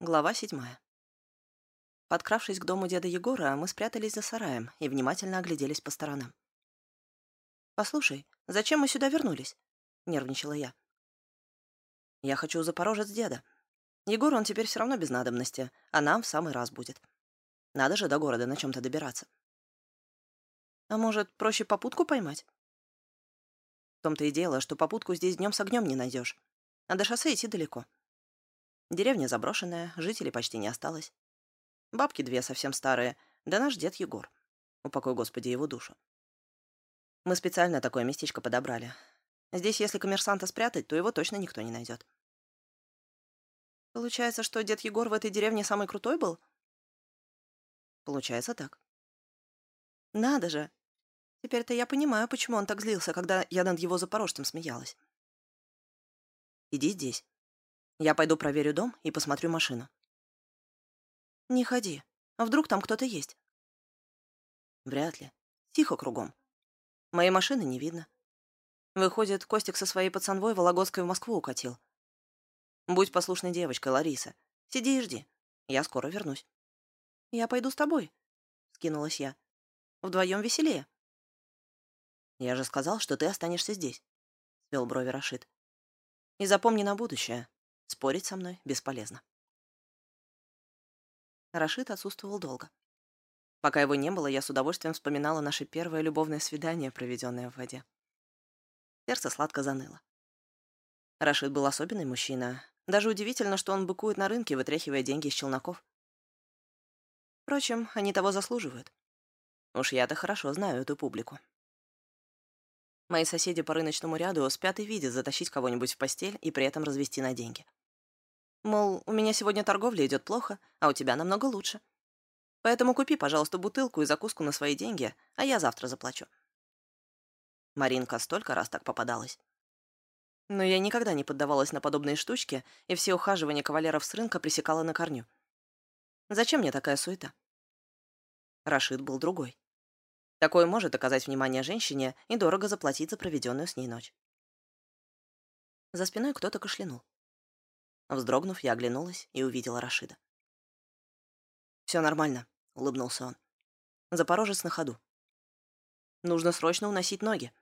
Глава седьмая. Подкравшись к дому деда Егора, мы спрятались за сараем и внимательно огляделись по сторонам. «Послушай, зачем мы сюда вернулись?» — нервничала я. «Я хочу запорожец деда. Егор он теперь все равно без надобности, а нам в самый раз будет. Надо же до города на чем-то добираться. А может, проще попутку поймать?» В том-то и дело, что попутку здесь днем с огнем не найдешь, а до шоссе идти далеко. Деревня заброшенная, жителей почти не осталось. Бабки две совсем старые, да наш дед Егор. Упокой, Господи, его душу. Мы специально такое местечко подобрали. Здесь, если коммерсанта спрятать, то его точно никто не найдет. Получается, что дед Егор в этой деревне самый крутой был? Получается так. Надо же. Теперь-то я понимаю, почему он так злился, когда я над его запорожцем смеялась. Иди здесь. Я пойду проверю дом и посмотрю машину. Не ходи. А вдруг там кто-то есть? Вряд ли. Тихо кругом. Моей машины не видно. Выходит, Костик со своей пацанвой Вологодской в Москву укатил. Будь послушной девочкой, Лариса. Сиди и жди. Я скоро вернусь. Я пойду с тобой, скинулась я. Вдвоем веселее. Я же сказал, что ты останешься здесь, свел брови Рашид. И запомни на будущее, Спорить со мной бесполезно. Рашид отсутствовал долго. Пока его не было, я с удовольствием вспоминала наше первое любовное свидание, проведенное в воде. Сердце сладко заныло. Рашид был особенный мужчина. Даже удивительно, что он быкует на рынке, вытряхивая деньги из челноков. Впрочем, они того заслуживают. Уж я-то хорошо знаю эту публику. Мои соседи по рыночному ряду спят и видят затащить кого-нибудь в постель и при этом развести на деньги. Мол, у меня сегодня торговля идет плохо, а у тебя намного лучше. Поэтому купи, пожалуйста, бутылку и закуску на свои деньги, а я завтра заплачу. Маринка столько раз так попадалась. Но я никогда не поддавалась на подобные штучки, и все ухаживания кавалеров с рынка пресекала на корню. Зачем мне такая суета? Рашид был другой. Такой может оказать внимание женщине и дорого заплатить за проведенную с ней ночь. За спиной кто-то кашлянул. Вздрогнув, я оглянулась и увидела Рашида. «Все нормально», — улыбнулся он. «Запорожец на ходу. Нужно срочно уносить ноги».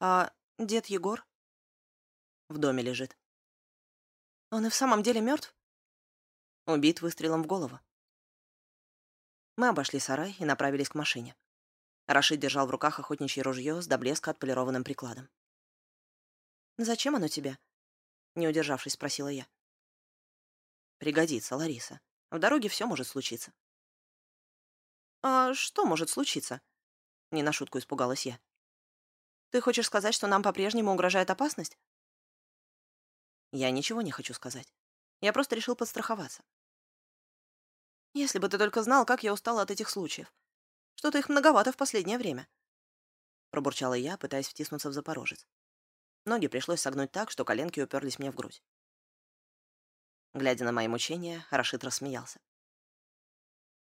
«А дед Егор?» «В доме лежит». «Он и в самом деле мертв?» «Убит выстрелом в голову». Мы обошли сарай и направились к машине. Рашид держал в руках охотничье ружье с до блеска отполированным прикладом. «Зачем оно тебе?» Не удержавшись, спросила я. Пригодится, Лариса. В дороге все может случиться. А что может случиться? Не на шутку испугалась я. Ты хочешь сказать, что нам по-прежнему угрожает опасность? Я ничего не хочу сказать. Я просто решил подстраховаться. Если бы ты только знал, как я устала от этих случаев. Что-то их многовато в последнее время. Пробурчала я, пытаясь втиснуться в Запорожец. Ноги пришлось согнуть так, что коленки уперлись мне в грудь. Глядя на мои мучения, Рашид рассмеялся.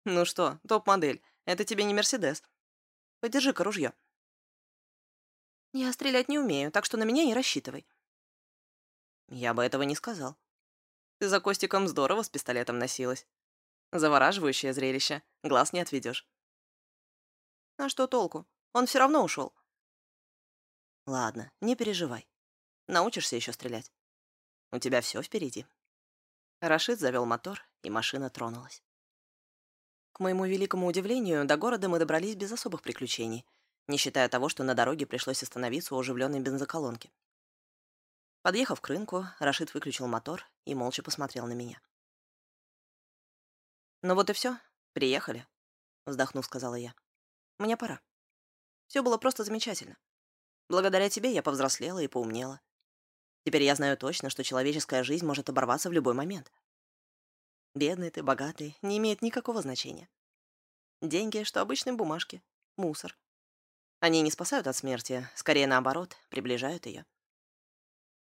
«Ну что, топ-модель, это тебе не Мерседес. Подержи-ка ружье». «Я стрелять не умею, так что на меня не рассчитывай». «Я бы этого не сказал. Ты за Костиком здорово с пистолетом носилась. Завораживающее зрелище, глаз не отведешь. «А что толку? Он все равно ушел. Ладно, не переживай. Научишься еще стрелять. У тебя все впереди. Рашид завел мотор, и машина тронулась. К моему великому удивлению, до города мы добрались без особых приключений, не считая того, что на дороге пришлось остановиться у оживленной бензоколонки. Подъехав к рынку, Рашид выключил мотор и молча посмотрел на меня. «Ну вот и все, приехали», — вздохнув, сказала я. «Мне пора. Все было просто замечательно. Благодаря тебе я повзрослела и поумнела. Теперь я знаю точно, что человеческая жизнь может оборваться в любой момент. Бедный ты, богатый, не имеет никакого значения. Деньги, что обычные бумажки, мусор. Они не спасают от смерти, скорее наоборот, приближают ее.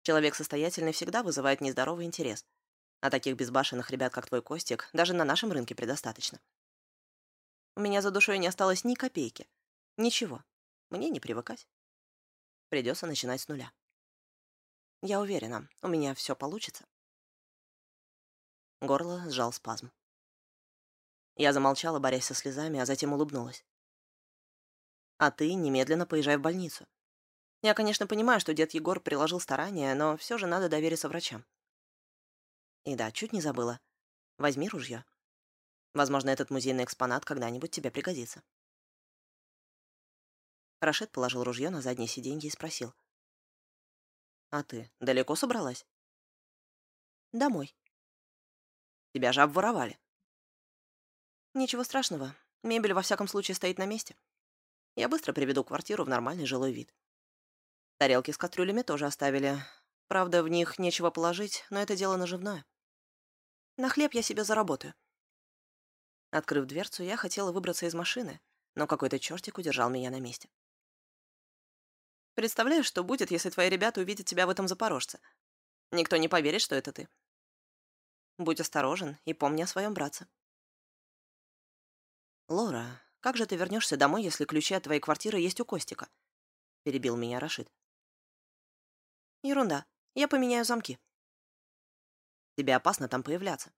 Человек состоятельный всегда вызывает нездоровый интерес, а таких безбашенных ребят, как твой Костик, даже на нашем рынке предостаточно. У меня за душой не осталось ни копейки. Ничего. Мне не привыкать. Придется начинать с нуля. Я уверена, у меня все получится. Горло сжал спазм. Я замолчала, борясь со слезами, а затем улыбнулась. «А ты немедленно поезжай в больницу. Я, конечно, понимаю, что дед Егор приложил старания, но все же надо довериться врачам. И да, чуть не забыла. Возьми ружье. Возможно, этот музейный экспонат когда-нибудь тебе пригодится». Рашид положил ружье на заднее сиденье и спросил. «А ты далеко собралась?» «Домой». «Тебя же обворовали». «Ничего страшного. Мебель, во всяком случае, стоит на месте. Я быстро приведу квартиру в нормальный жилой вид. Тарелки с кастрюлями тоже оставили. Правда, в них нечего положить, но это дело наживное. На хлеб я себе заработаю». Открыв дверцу, я хотела выбраться из машины, но какой-то чертик удержал меня на месте. Представляешь, что будет, если твои ребята увидят тебя в этом запорожце? Никто не поверит, что это ты. Будь осторожен и помни о своем братце. «Лора, как же ты вернешься домой, если ключи от твоей квартиры есть у Костика?» — перебил меня Рашид. «Ерунда. Я поменяю замки». «Тебе опасно там появляться».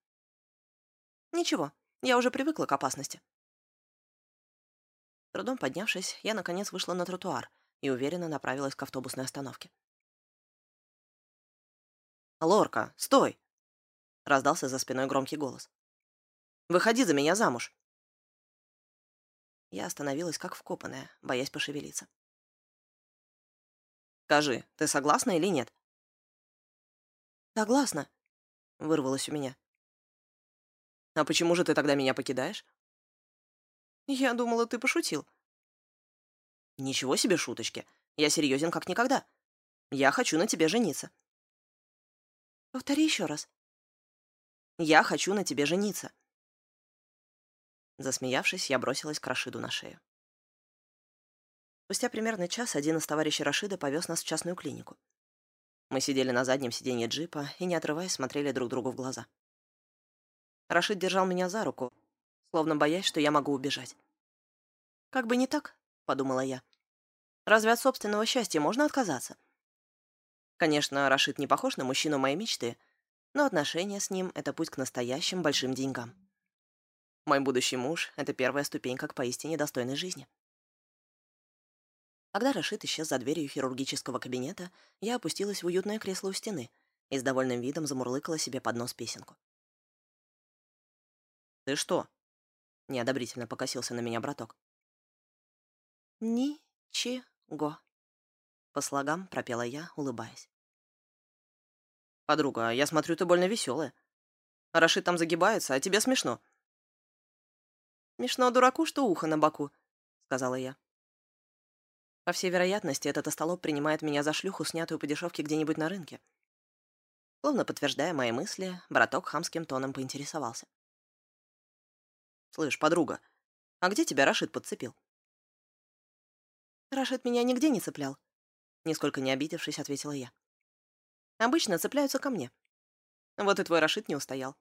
«Ничего, я уже привыкла к опасности». Трудом поднявшись, я, наконец, вышла на тротуар и уверенно направилась к автобусной остановке. «Лорка, стой!» — раздался за спиной громкий голос. «Выходи за меня замуж!» Я остановилась как вкопанная, боясь пошевелиться. «Скажи, ты согласна или нет?» «Согласна», — вырвалось у меня. «А почему же ты тогда меня покидаешь?» «Я думала, ты пошутил». «Ничего себе шуточки. Я серьезен как никогда. Я хочу на тебе жениться». «Повтори еще раз». «Я хочу на тебе жениться». Засмеявшись, я бросилась к Рашиду на шею. Спустя примерно час один из товарищей Рашида повез нас в частную клинику. Мы сидели на заднем сиденье джипа и, не отрываясь, смотрели друг другу в глаза. Рашид держал меня за руку, словно боясь, что я могу убежать. «Как бы не так», — подумала я. «Разве от собственного счастья можно отказаться?» Конечно, Рашид не похож на мужчину моей мечты, но отношения с ним — это путь к настоящим большим деньгам. Мой будущий муж — это первая ступенька к поистине достойной жизни. Когда Рашид исчез за дверью хирургического кабинета, я опустилась в уютное кресло у стены и с довольным видом замурлыкала себе под нос песенку. «Ты что?» — неодобрительно покосился на меня браток. «Ничего», — по слогам пропела я, улыбаясь. «Подруга, я смотрю, ты больно веселая. Рашид там загибается, а тебе смешно». «Смешно дураку, что ухо на боку», — сказала я. По всей вероятности, этот остолоп принимает меня за шлюху, снятую по дешевке где-нибудь на рынке. Словно подтверждая мои мысли, браток хамским тоном поинтересовался. «Слышь, подруга, а где тебя Рашид подцепил?» «Рашид меня нигде не цеплял», — нисколько не обидевшись, ответила я. «Обычно цепляются ко мне. Вот и твой Рашид не устоял.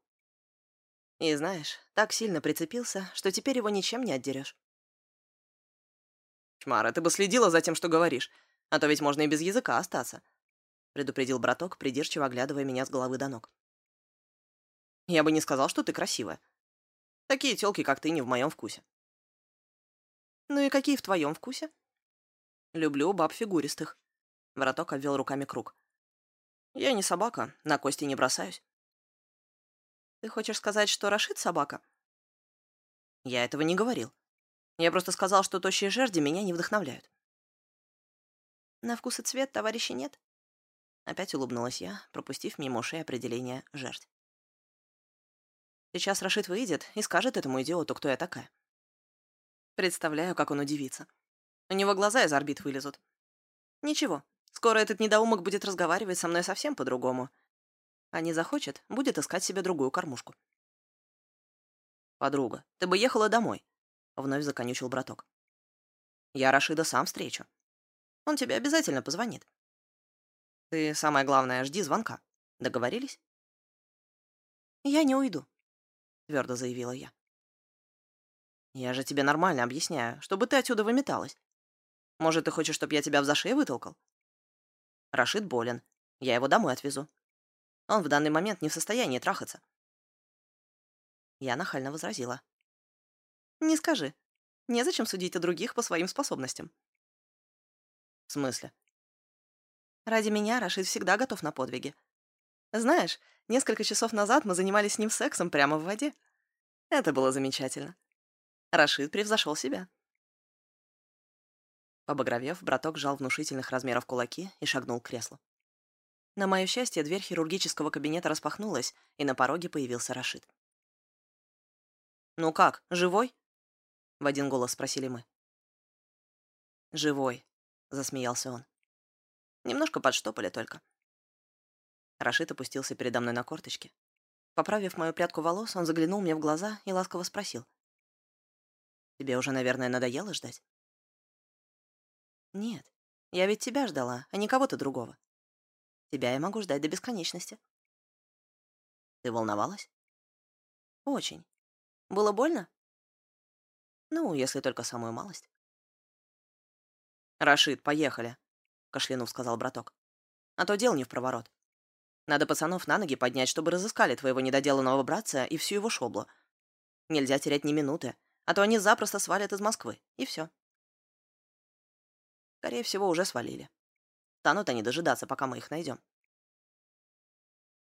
И знаешь, так сильно прицепился, что теперь его ничем не отдерешь». «Чмара, ты бы следила за тем, что говоришь, а то ведь можно и без языка остаться», — предупредил браток, придирчиво оглядывая меня с головы до ног. «Я бы не сказал, что ты красивая. Такие тёлки, как ты, не в моем вкусе». «Ну и какие в твоем вкусе?» Люблю баб фигуристых. Вороток обвел руками круг. Я не собака, на кости не бросаюсь. Ты хочешь сказать, что Рашид собака? Я этого не говорил. Я просто сказал, что тощие жерди меня не вдохновляют. На вкус и цвет товарища нет? Опять улыбнулась я, пропустив мимо ушей определение «жердь». Сейчас Рашид выйдет и скажет этому идиоту, кто я такая. Представляю, как он удивится. У него глаза из орбит вылезут. Ничего, скоро этот недоумок будет разговаривать со мной совсем по-другому. А не захочет, будет искать себе другую кормушку. «Подруга, ты бы ехала домой», — вновь законючил браток. «Я Рашида сам встречу. Он тебе обязательно позвонит. Ты, самое главное, жди звонка. Договорились?» «Я не уйду», — твердо заявила я. «Я же тебе нормально объясняю, чтобы ты отсюда выметалась. Может, ты хочешь, чтобы я тебя в зашей вытолкал? Рашид болен. Я его домой отвезу. Он в данный момент не в состоянии трахаться. Я нахально возразила. «Не скажи. Незачем судить о других по своим способностям». «В смысле?» «Ради меня Рашид всегда готов на подвиги. Знаешь, несколько часов назад мы занимались с ним сексом прямо в воде. Это было замечательно. Рашид превзошел себя». Побагровев, браток сжал внушительных размеров кулаки и шагнул к креслу. На мое счастье, дверь хирургического кабинета распахнулась, и на пороге появился Рашид. «Ну как, живой?» — в один голос спросили мы. «Живой», — засмеялся он. «Немножко подштопали только». Рашид опустился передо мной на корточки. Поправив мою прядку волос, он заглянул мне в глаза и ласково спросил. «Тебе уже, наверное, надоело ждать?» «Нет, я ведь тебя ждала, а не кого-то другого. Тебя я могу ждать до бесконечности». «Ты волновалась?» «Очень. Было больно?» «Ну, если только самую малость». «Рашид, поехали», — кашлянув сказал браток. «А то дел не в проворот. Надо пацанов на ноги поднять, чтобы разыскали твоего недоделанного братца и всю его шоблу. Нельзя терять ни минуты, а то они запросто свалят из Москвы, и все. Скорее всего, уже свалили. Станут они дожидаться, пока мы их найдем.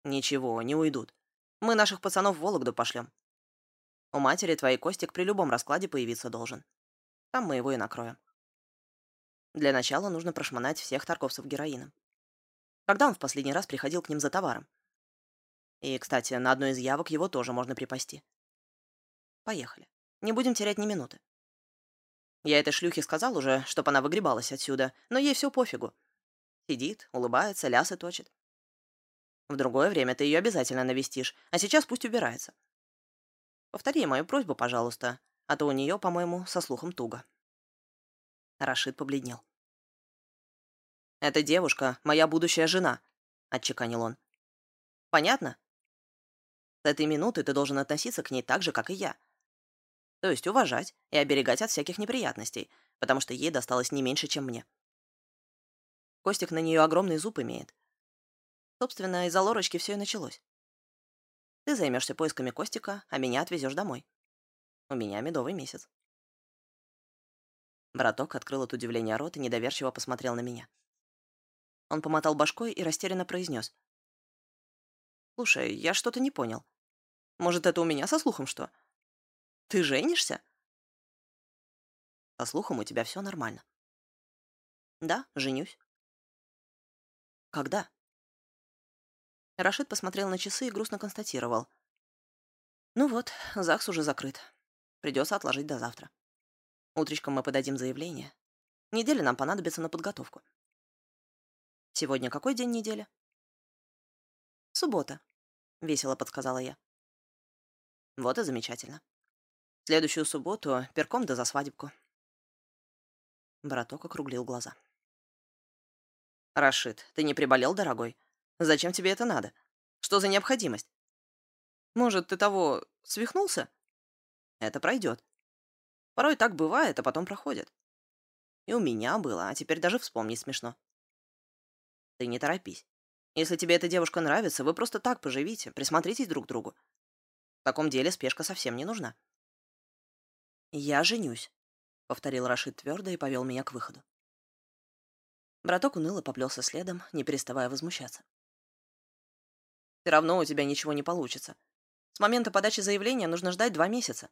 Ничего, не уйдут. Мы наших пацанов в Вологду пошлем. У матери твоей Костик при любом раскладе появиться должен. Там мы его и накроем. Для начала нужно прошмонать всех торговцев героином. Когда он в последний раз приходил к ним за товаром? И, кстати, на одной из явок его тоже можно припасти. Поехали. Не будем терять ни минуты. Я этой шлюхе сказал уже, чтоб она выгребалась отсюда, но ей все пофигу. Сидит, улыбается, лясы точит. В другое время ты ее обязательно навестишь, а сейчас пусть убирается. Повтори мою просьбу, пожалуйста, а то у нее, по-моему, со слухом туго. Рашид побледнел. «Эта девушка — моя будущая жена», — отчеканил он. «Понятно? С этой минуты ты должен относиться к ней так же, как и я. То есть уважать и оберегать от всяких неприятностей, потому что ей досталось не меньше, чем мне. Костик на нее огромный зуб имеет. Собственно, из-за Лорочки все и началось. Ты займешься поисками Костика, а меня отвезешь домой. У меня медовый месяц. Браток открыл от удивления рот и недоверчиво посмотрел на меня. Он помотал башкой и растерянно произнес. «Слушай, я что-то не понял. Может, это у меня со слухом что? Ты женишься?» «Со слухом у тебя все нормально». «Да, женюсь». «Когда?» Рашид посмотрел на часы и грустно констатировал. «Ну вот, ЗАГС уже закрыт. Придется отложить до завтра. Утречком мы подадим заявление. Неделя нам понадобится на подготовку. Сегодня какой день недели?» «Суббота», — весело подсказала я. «Вот и замечательно. Следующую субботу перком да за свадебку». Браток округлил глаза. «Рашид, ты не приболел, дорогой? Зачем тебе это надо? Что за необходимость? Может, ты того свихнулся? Это пройдет. Порой так бывает, а потом проходит. И у меня было, а теперь даже вспомнить смешно. Ты не торопись. Если тебе эта девушка нравится, вы просто так поживите, присмотритесь друг к другу. В таком деле спешка совсем не нужна. «Я женюсь», — повторил Рашид твердо и повел меня к выходу. Браток уныло поплелся следом, не переставая возмущаться. «Все равно у тебя ничего не получится. С момента подачи заявления нужно ждать два месяца.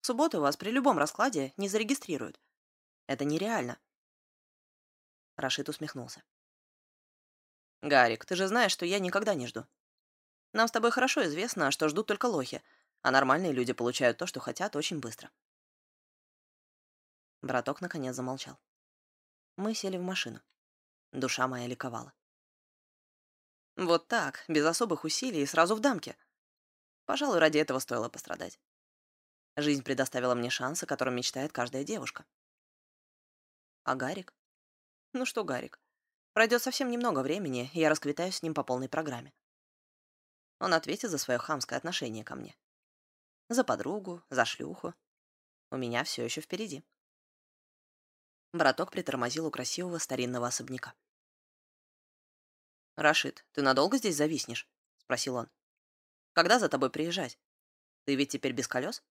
В субботу вас при любом раскладе не зарегистрируют. Это нереально». Рашид усмехнулся. «Гарик, ты же знаешь, что я никогда не жду. Нам с тобой хорошо известно, что ждут только лохи, а нормальные люди получают то, что хотят, очень быстро». Браток наконец замолчал. Мы сели в машину. Душа моя ликовала. Вот так, без особых усилий, сразу в дамке. Пожалуй, ради этого стоило пострадать. Жизнь предоставила мне шанс, о котором мечтает каждая девушка. А Гарик? Ну что Гарик? Пройдет совсем немного времени, и я расквитаюсь с ним по полной программе. Он ответит за свое хамское отношение ко мне. За подругу, за шлюху. У меня все еще впереди. Браток притормозил у красивого старинного особняка. «Рашид, ты надолго здесь зависнешь?» — спросил он. «Когда за тобой приезжать? Ты ведь теперь без колес?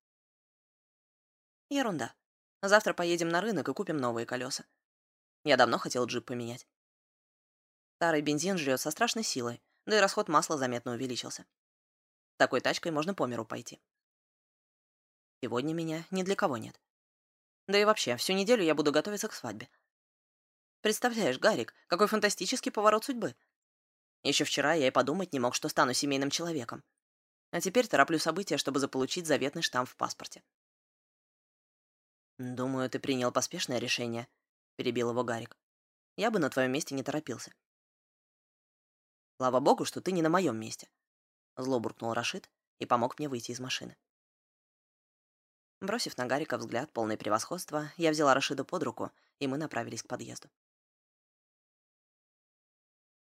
Ерунда. Завтра поедем на рынок и купим новые колеса. Я давно хотел джип поменять. Старый бензин жрет со страшной силой, да и расход масла заметно увеличился. Такой тачкой можно по миру пойти. Сегодня меня ни для кого нет. Да и вообще, всю неделю я буду готовиться к свадьбе. Представляешь, Гарик, какой фантастический поворот судьбы. Еще вчера я и подумать не мог, что стану семейным человеком. А теперь тороплю события, чтобы заполучить заветный штамп в паспорте. «Думаю, ты принял поспешное решение», — перебил его Гарик. «Я бы на твоем месте не торопился». «Слава богу, что ты не на моем месте», — зло буркнул Рашид и помог мне выйти из машины. Бросив на Гарика взгляд, полный превосходства, я взяла Рашида под руку, и мы направились к подъезду.